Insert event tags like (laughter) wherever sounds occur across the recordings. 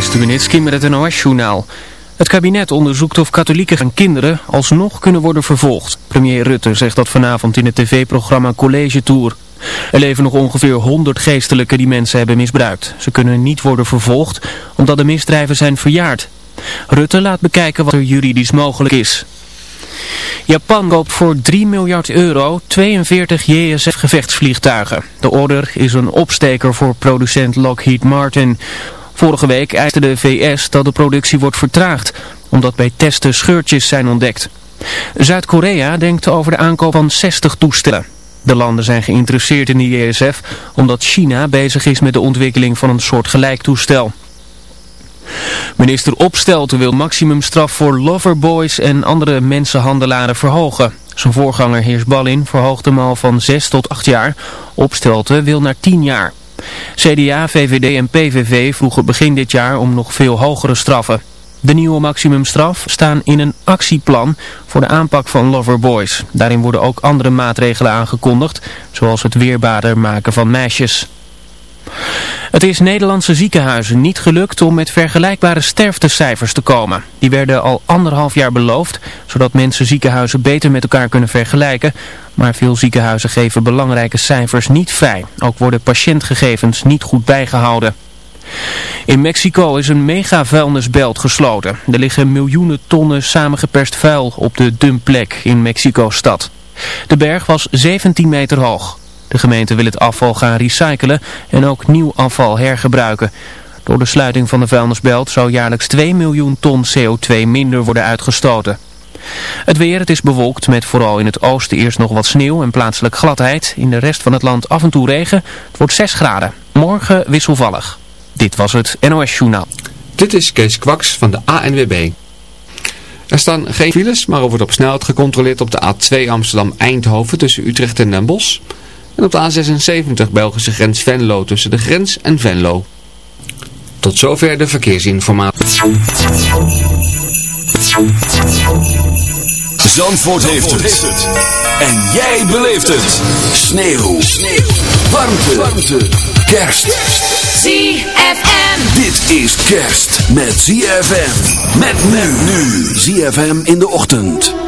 Stubenitski met het NOS-journaal. Het kabinet onderzoekt of katholieken en kinderen alsnog kunnen worden vervolgd. Premier Rutte zegt dat vanavond in het tv-programma College Tour. Er leven nog ongeveer 100 geestelijken die mensen hebben misbruikt. Ze kunnen niet worden vervolgd omdat de misdrijven zijn verjaard. Rutte laat bekijken wat er juridisch mogelijk is. Japan koopt voor 3 miljard euro 42 JSF gevechtsvliegtuigen. De order is een opsteker voor producent Lockheed Martin. Vorige week eiste de VS dat de productie wordt vertraagd, omdat bij testen scheurtjes zijn ontdekt. Zuid-Korea denkt over de aankoop van 60 toestellen. De landen zijn geïnteresseerd in de JSF omdat China bezig is met de ontwikkeling van een soort gelijktoestel. Minister Opstelten wil maximumstraf voor loverboys en andere mensenhandelaren verhogen. Zijn voorganger Heers Ballin verhoogde hem al van 6 tot 8 jaar. Opstelten wil naar 10 jaar. CDA, VVD en PVV vroegen begin dit jaar om nog veel hogere straffen. De nieuwe maximumstraf staan in een actieplan voor de aanpak van loverboys. Daarin worden ook andere maatregelen aangekondigd, zoals het weerbaarder maken van meisjes. Het is Nederlandse ziekenhuizen niet gelukt om met vergelijkbare sterftecijfers te komen. Die werden al anderhalf jaar beloofd, zodat mensen ziekenhuizen beter met elkaar kunnen vergelijken. Maar veel ziekenhuizen geven belangrijke cijfers niet vrij. Ook worden patiëntgegevens niet goed bijgehouden. In Mexico is een mega vuilnisbelt gesloten. Er liggen miljoenen tonnen samengeperst vuil op de dumpplek in Mexico-stad. De berg was 17 meter hoog. De gemeente wil het afval gaan recyclen en ook nieuw afval hergebruiken. Door de sluiting van de vuilnisbelt zou jaarlijks 2 miljoen ton CO2 minder worden uitgestoten. Het weer, het is bewolkt met vooral in het oosten eerst nog wat sneeuw en plaatselijk gladheid. In de rest van het land af en toe regen. Het wordt 6 graden. Morgen wisselvallig. Dit was het NOS Journaal. Dit is Kees Kwaks van de ANWB. Er staan geen files, maar er wordt op snelheid gecontroleerd op de A2 Amsterdam-Eindhoven tussen Utrecht en Den Bosch... En op de A76 Belgische grens Venlo tussen de grens en Venlo. Tot zover de verkeersinformatie. Zandvoort, heeft, het. En jij beleeft het. Sneeuw. Sneeuw. Warmte. Warmte. Kerst. ZFM. Dit is kerst met ZFM. Met men nu. ZFM in de ochtend.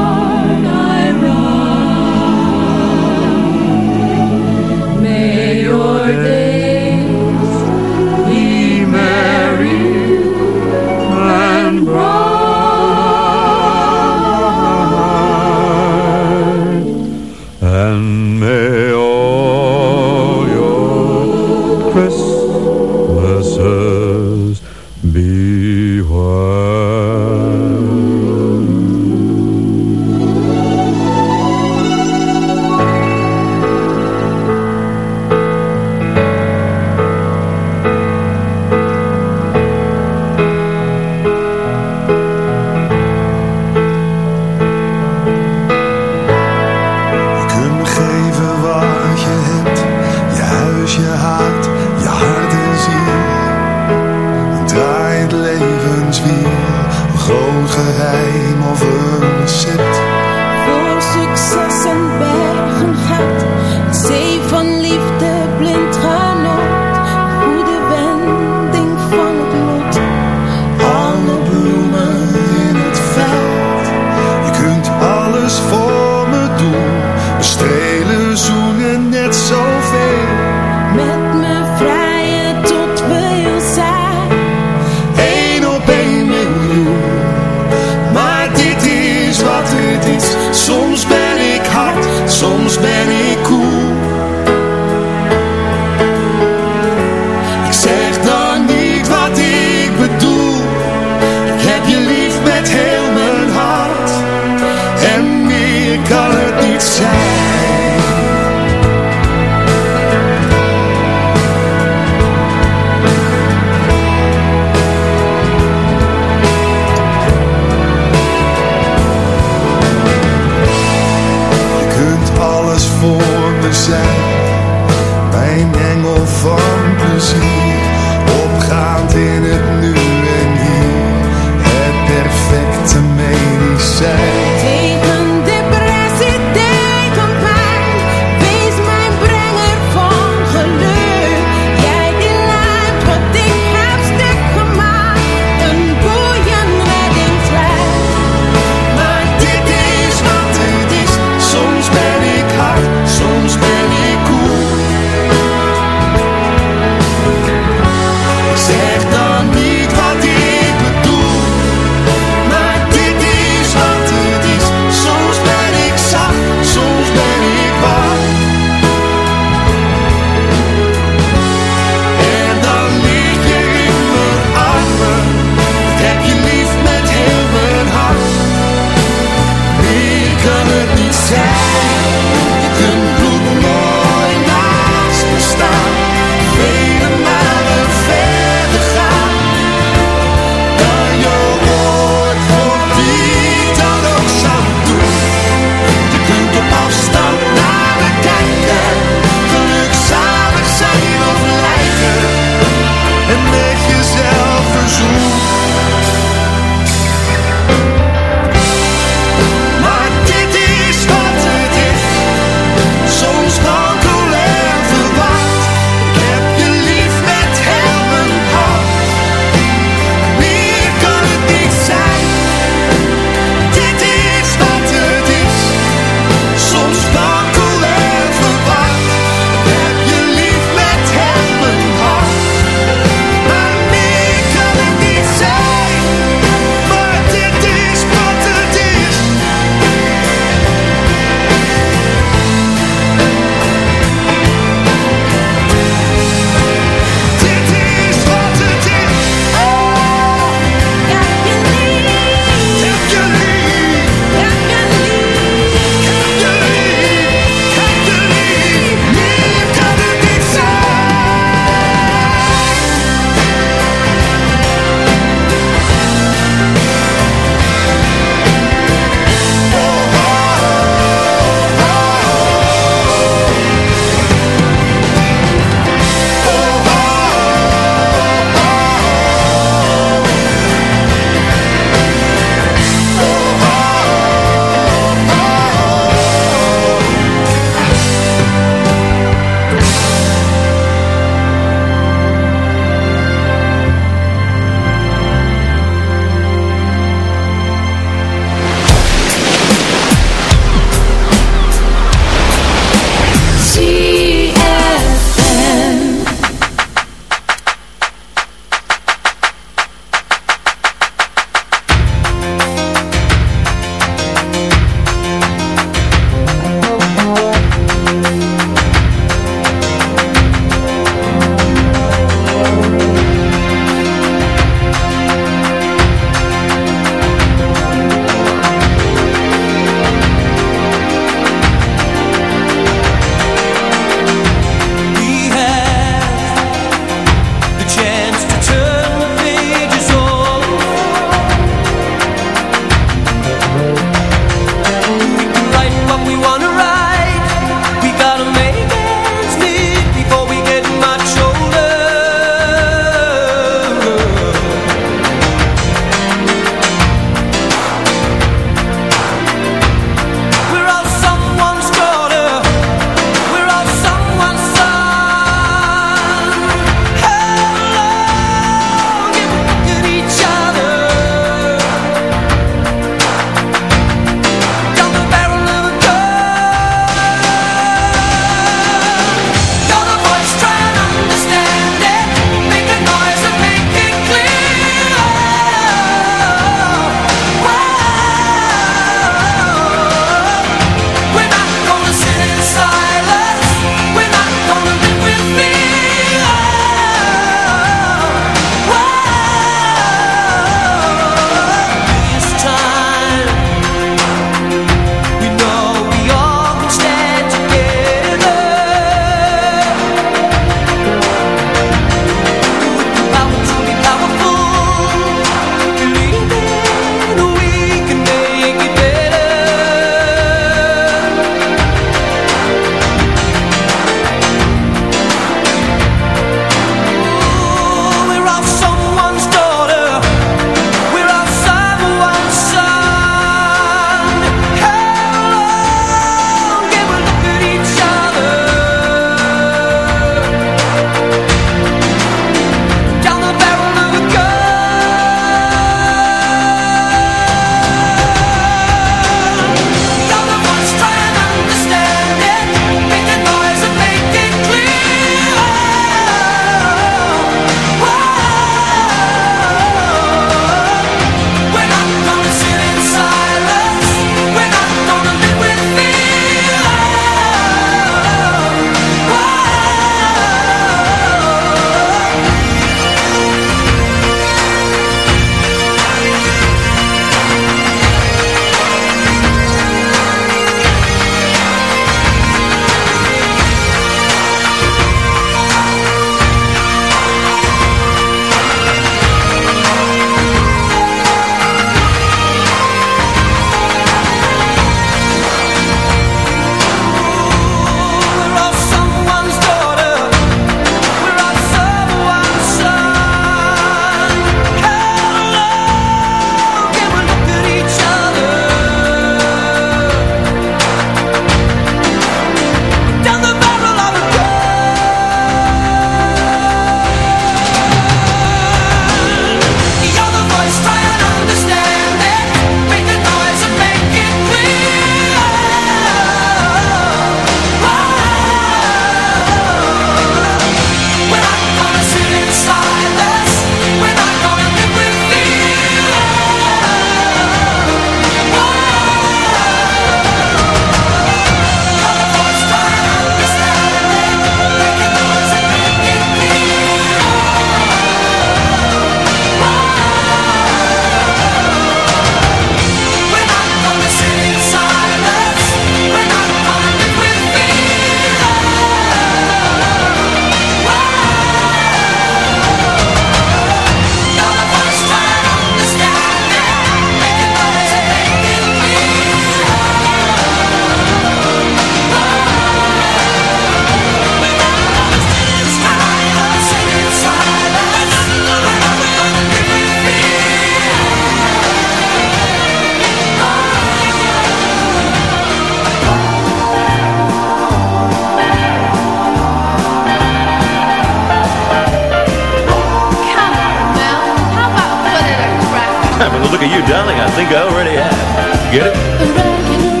think I already have. Get it?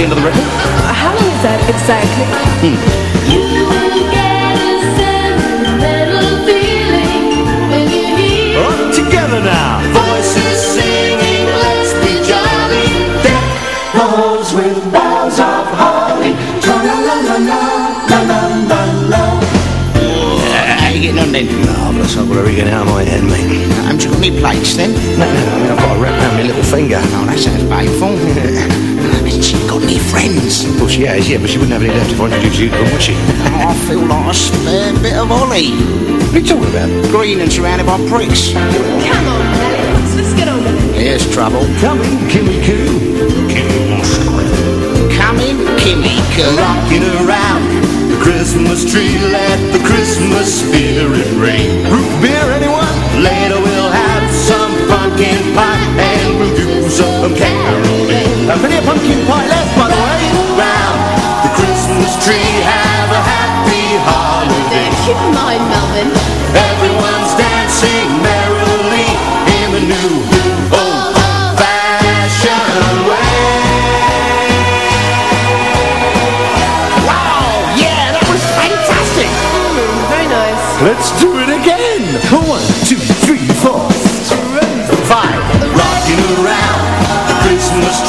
The end of the record? How long is that exactly? Hmm. All together now. Voices singing, then? No, I've got to get out of my head, mate. Haven't you got any plates then? No, no, I mean, I've got a wrap around my little finger. Oh, that sounds painful. Hasn't (laughs) she got any friends? Well, she has, yeah, but she wouldn't have any left if I introduced you to her, would she? Oh, I feel like a spare bit of Ollie. what are you talking about? Green and surrounded by pricks. Come on, Alex, let's get on with it. Here's trouble. Come in, Kimmy Coo. Come in, Kimmy, coo. Rocking around the Christmas tree, let the Christmas spirit reign. Root beer, anyone? Later we'll have some pumpkin pie and we'll do some caroling. Uh, plenty of pumpkin pie left, by the way. Round the Christmas tree, have a happy holiday. Keep in mind, Melvin. Everyone's dancing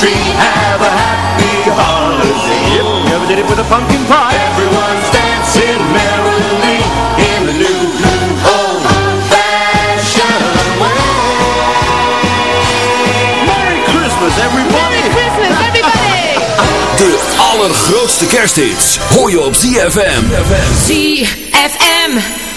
tree, have a happy holiday. Yep, you ever did it with a pumpkin pie? Everyone's dancing merrily in the new old-fashioned way. Merry Christmas, everybody. Merry Christmas, everybody! (laughs) De allergrootste kersthits hoor je op ZFM. ZFM.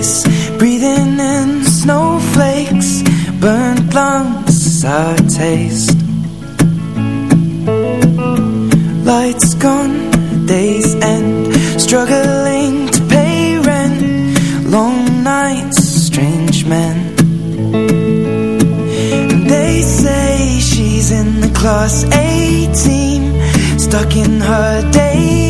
Breathing in snowflakes Burnt lungs our taste. Lights gone, days end Struggling to pay rent Long nights, strange men. And They say she's in the class 18 Stuck in her days.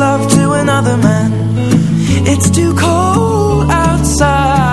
love to another man. It's too cold outside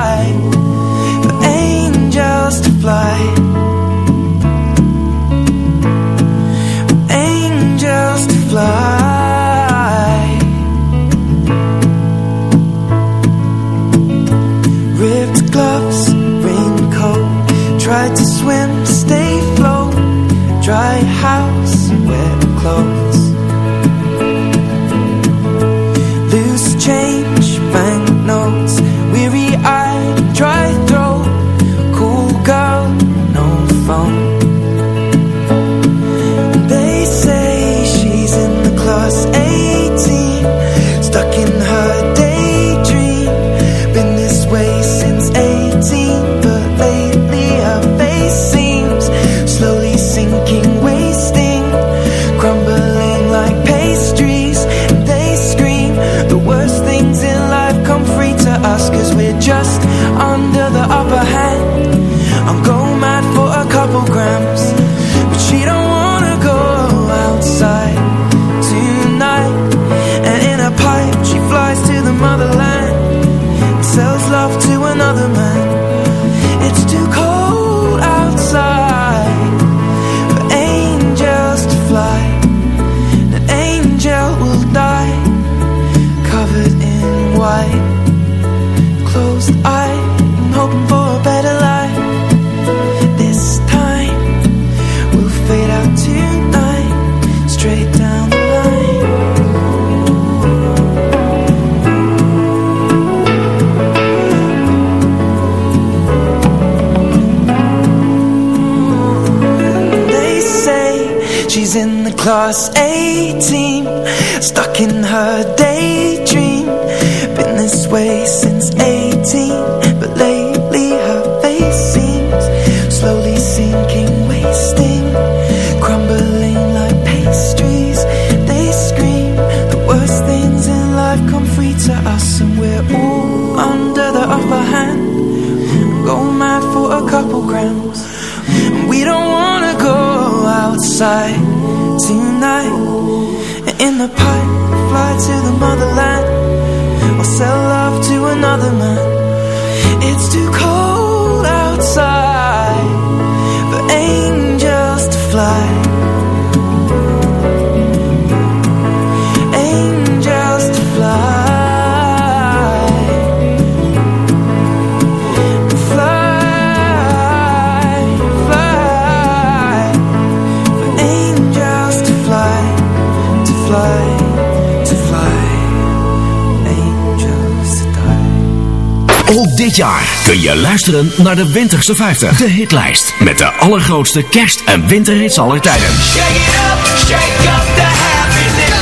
dit jaar kun je luisteren naar de Winterse 50. De hitlijst met de allergrootste kerst- en winterhits aller tijden. Shake it up, shake up the happiness.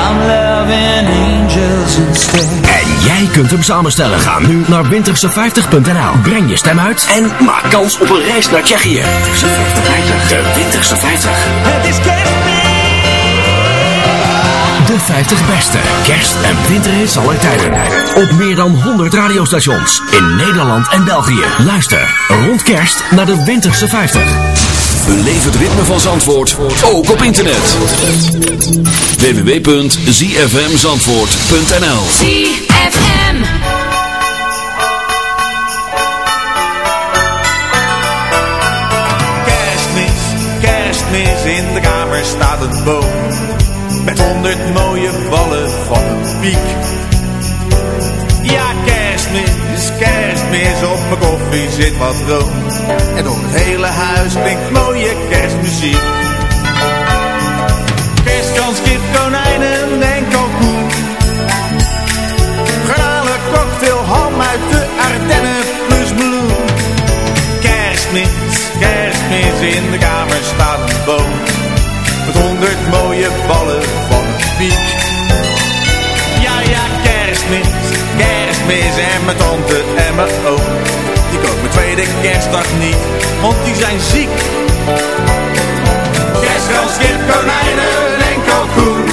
I'm loving angels instead. En jij kunt hem samenstellen. Ga nu naar winterse50.nl. Breng je stem uit en maak kans op een reis naar Tsjechië. De Winterse 50. Het is De 50 beste kerst- en winterhits aller tijden. Op meer dan 100 radiostations in Nederland en België. Luister rond kerst naar de Winterse 50. Beleef het ritme van Zandvoort, ook op internet. www.zfmzandvoort.nl ZFM. Kerstmis, kerstmis, in de kamer staat een boom. Met honderd mooie ballen van een piek. Ja, kerstmis, kerstmis, op mijn koffie zit wat room. En door het hele huis klinkt mooie kerstmuziek. Kerstkans, kip, konijnen en kalkoen. Garnalen, veel ham uit de Ardennen plus bloem. Kerstmis, kerstmis, in de kamer staat een boom honderd mooie ballen van een piek. Ja, ja, kerstmis, kerstmis en mijn tante en mijn oom. Die komen mijn tweede kerstdag niet, want die zijn ziek. Kerstkans, kip, konijnen en kalkoen.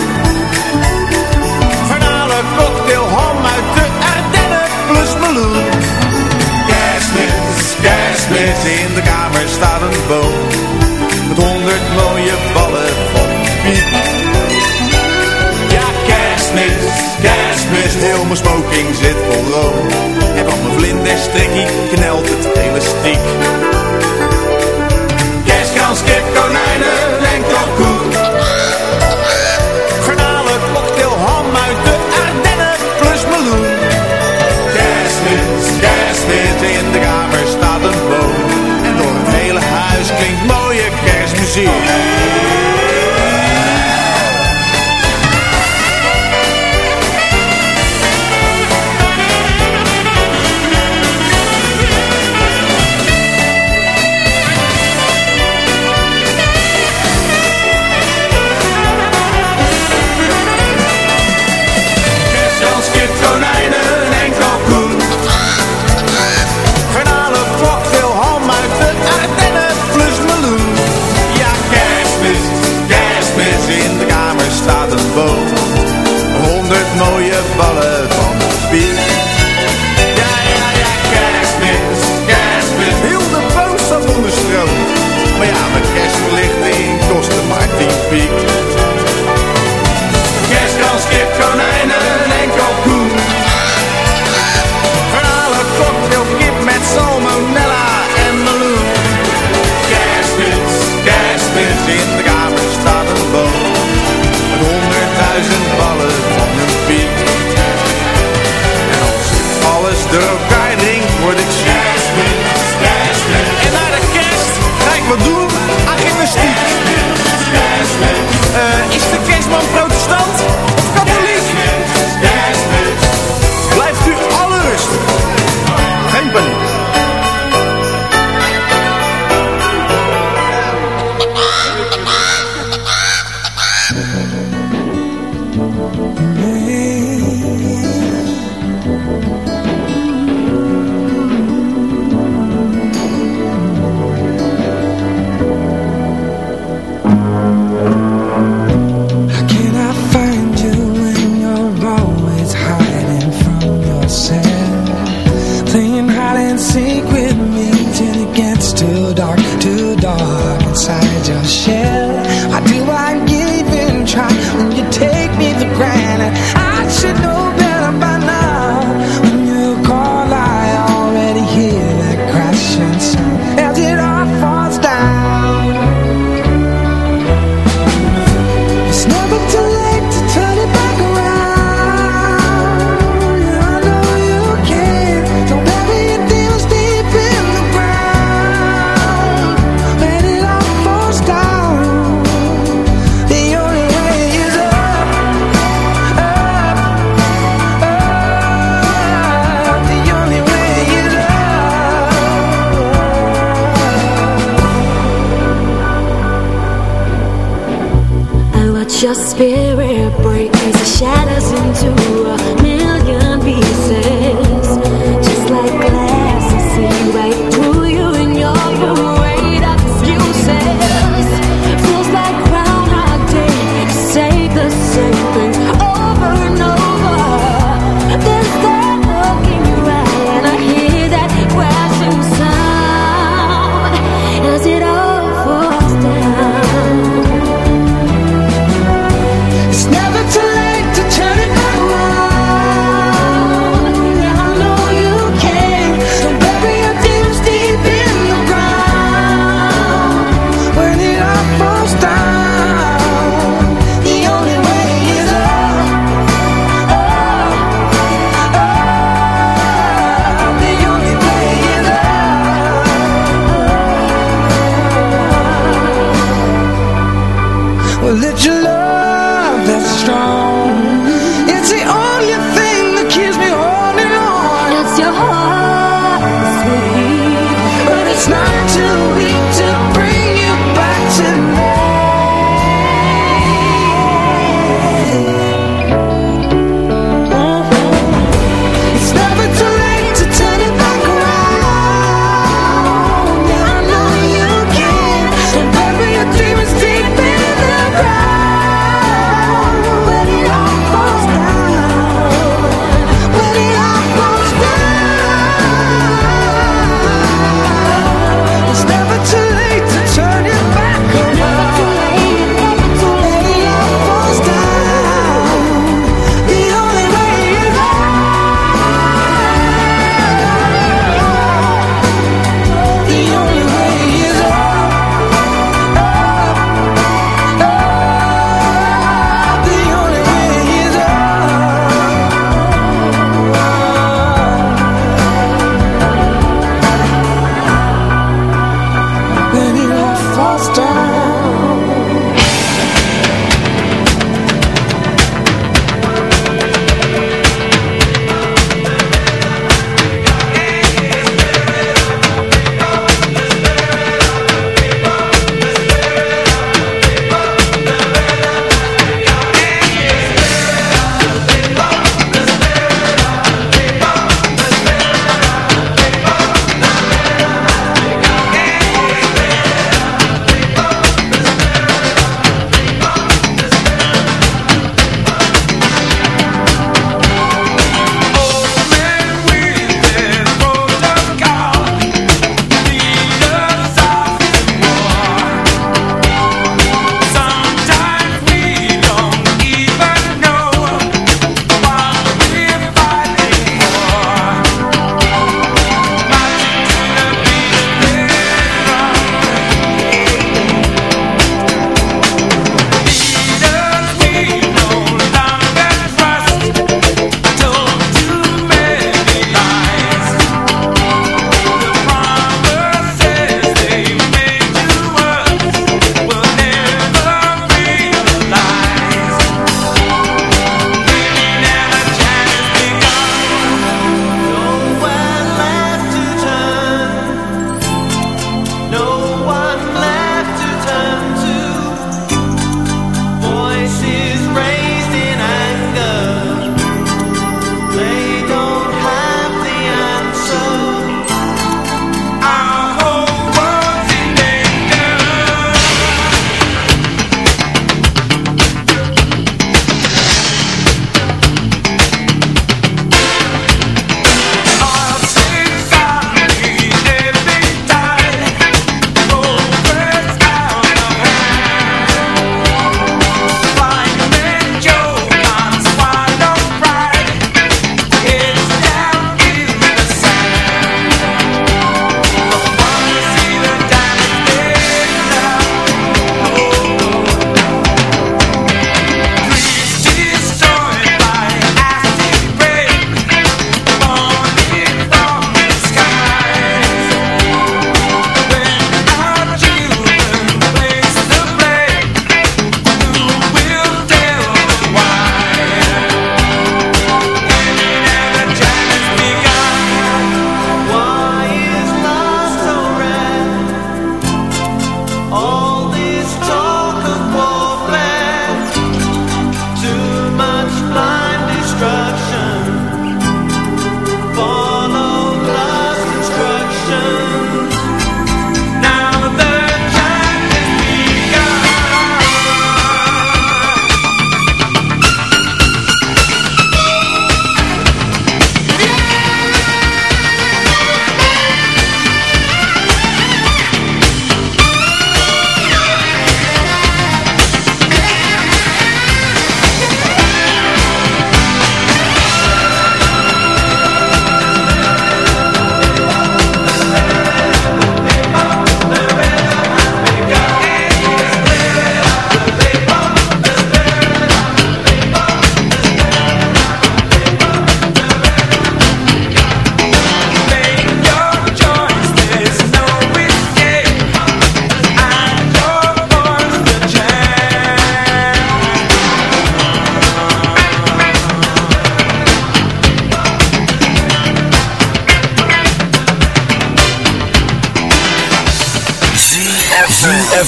Vernalen cocktail, ham uit de Ardennen plus meloen. Kerstmis, kerstmis, in de kamer staat een boom heel mijn smoking zit vol rook. En van mijn vlinderstrikkie knelt het elastiek. Kerstkans, kip, konijnen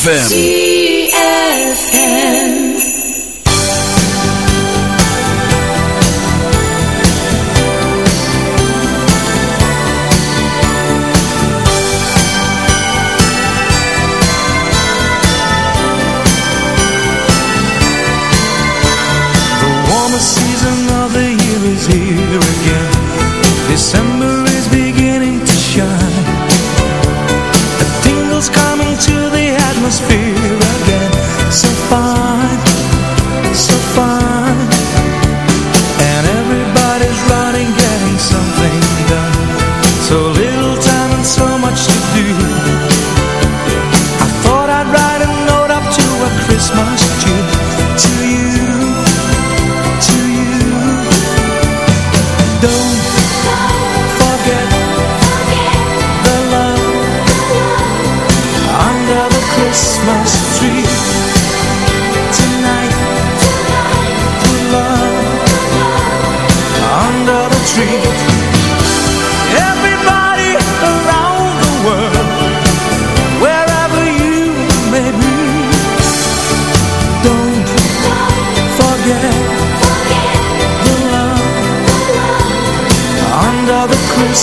ZFM.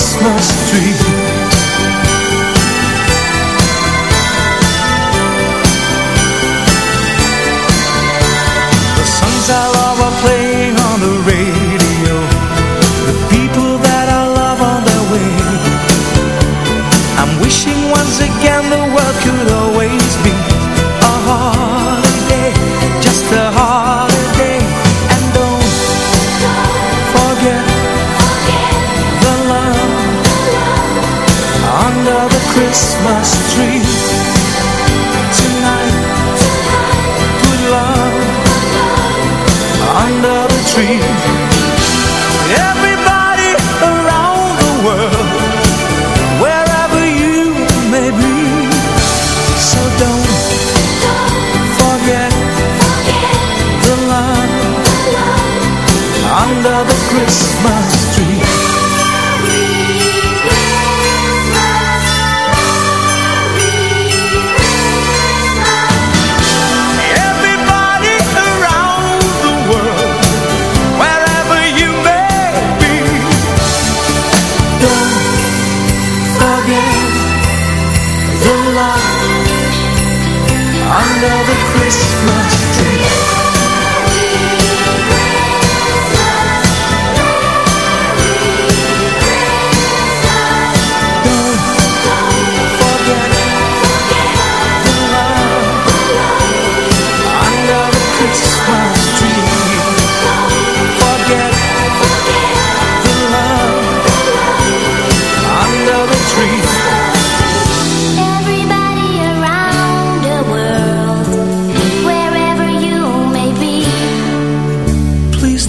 Christmas tree.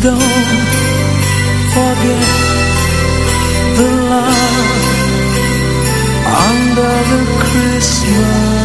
Don't forget the love under the Christmas